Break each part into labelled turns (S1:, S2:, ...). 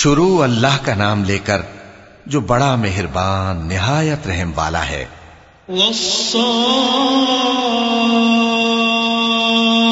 S1: शुरू अल्लाह का नाम लेकर जो बड़ा मेहरबान निहायत रहम वाला है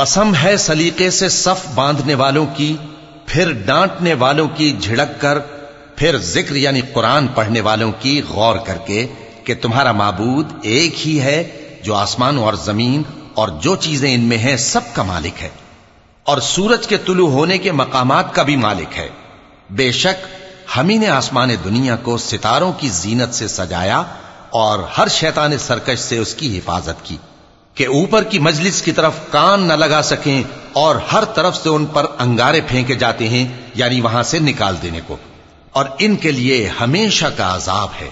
S1: कसम है सलीके से सफ बांधने वालों की, फिर डांटने वालों की झिड़क कर, फिर ज़िक्र यानी कुरान पढ़ने वालों की गौर करके कि तुम्हारा माबूद एक ही है जो आसमान और ज़मीन और जो चीज़ें इनमें हैं सबका मालिक है। और सूरज के तुलु होने के मकामात का भी मालिक है। बेशक हम ने आसमान दुनिया को सितारों की जीनत से सजाया और हर शैतान सरकश से उसकी हिफाजत की। कि ऊपर की मजलिस की तरफ कान न लगा सकें और हर तरफ से उन पर अंगारे फेंके जाते हैं यानी वहां से निकाल देने को और इनके लिए हमेशा का अजाब है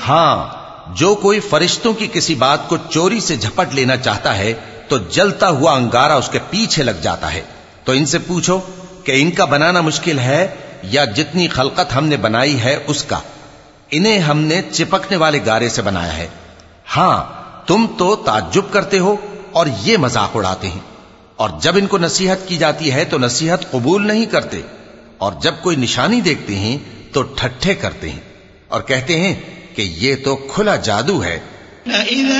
S1: हां जो कोई फरिश्तों की किसी बात को चोरी से झपट लेना चाहता है तो जलता हुआ अंगारा उसके पीछे लग जाता है तो इनसे पूछो कि इनका बनाना मुश्किल है या जितनी खलकत हमने बनाई है उसका। इन्हें हमने चिपकने वाले गारे से बनाया है। हाँ, तुम तो ताज्जुब करते हो और ये मज़ाक उड़ाते हैं। और जब इनको नसीहत की जाती है तो नसीहत कबूल नहीं करते। और जब कोई निशानी देखते हैं तो ठट्ठे करते हैं और कहते हैं कि ये तो खुला जादू है।
S2: अइज़ा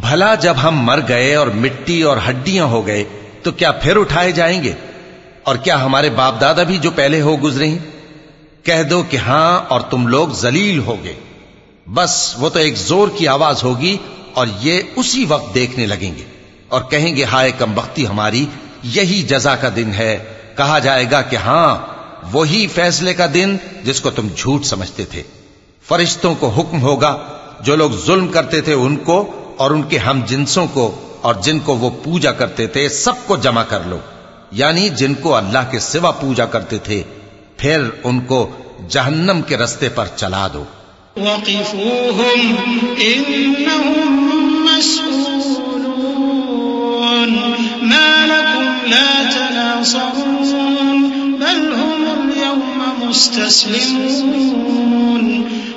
S1: भला जब हम मर गए और मिट्टी और हड्डियाँ हो गए तो क्या फिर उठाए जाएँगे? और क्या हमारे बाप दादा भी जो पहले हो गुजरे हैं? कह दो कि हाँ, और तुम लोग जलील होगे बस वो तो एक ज़ोर की आवाज़ होगी, और ये उसी वक्त देखने लगेंगे। और कहेंगे, हाय कमबख्ती हमारी, यही जजा का दिन है। कहा जाएगा कि हाँ, वही फैसले का दिन जिसको तुम झूठ समझते थे। फरिश्तों को हुक्म होगा, जो लोग जुल्म करते थे उनको और उनके हम जिनसों को और जिनको वो पूजा करते थे, सबको जमा कर लो। यानी जिनको अल्लाह के सिवा पूजा करते थे, फिर उनको जहन्नम के रस्ते पर चला दो।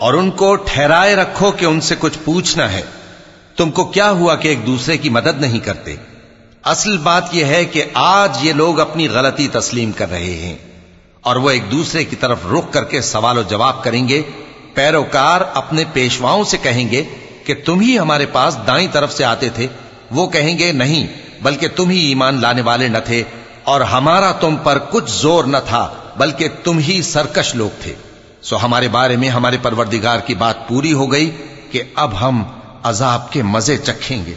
S1: और उनको ठहराए रखो कि उनसे कुछ पूछना है तुमको क्या हुआ कि एक दूसरे की मदद नहीं करते असल बात यह है कि आज ये लोग अपनी गलती तस्लीम कर रहे हैं और वो एक दूसरे की तरफ रुख करके सवाल जवाब करेंगे पैरोकार अपने पेशवाओं से कहेंगे कि तुम ही हमारे पास दाई तरफ से आते थे वो कहेंगे नहीं बल्कि तुम ही ईमान लाने वाले न थे और हमारा तुम पर कुछ जोर न था बल्कि तुम ही सरकश लोग थे सो हमारे बारे में हमारे परवरदिगार की बात पूरी हो गई कि अब हम अजाब के मजे चखेंगे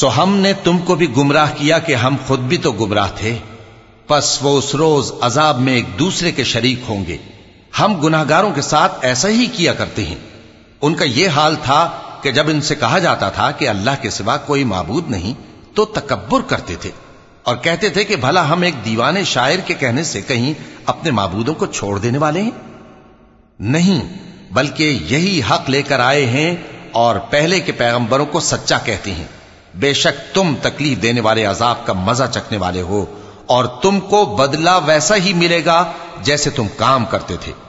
S1: सो हमने तुमको भी गुमराह किया कि हम खुद भी तो गुमराह थे। बस वो उस रोज अजाब में एक दूसरे के शरीक होंगे। हम गुनाहगारों के साथ ऐसा ही किया करते हैं। उनका यह हाल था कि जब इनसे कहा जाता था कि अल्लाह के सिवा कोई माबूद नहीं तो तकबर करते थे और कहते थे कि भला हम एक दीवाने शायर के कहने से कहीं अपने माबूदों को छोड़ देने वाले हैं? नहीं, बल्कि यही हक लेकर आए हैं और पहले के पैगंबरों को सच्चा कहते हैं। बेशक तुम तकलीफ़ देने वाले अजाब का मज़ा चखने वाले हो, और तुमको बदला वैसा ही मिलेगा जैसे तुम काम करते थे।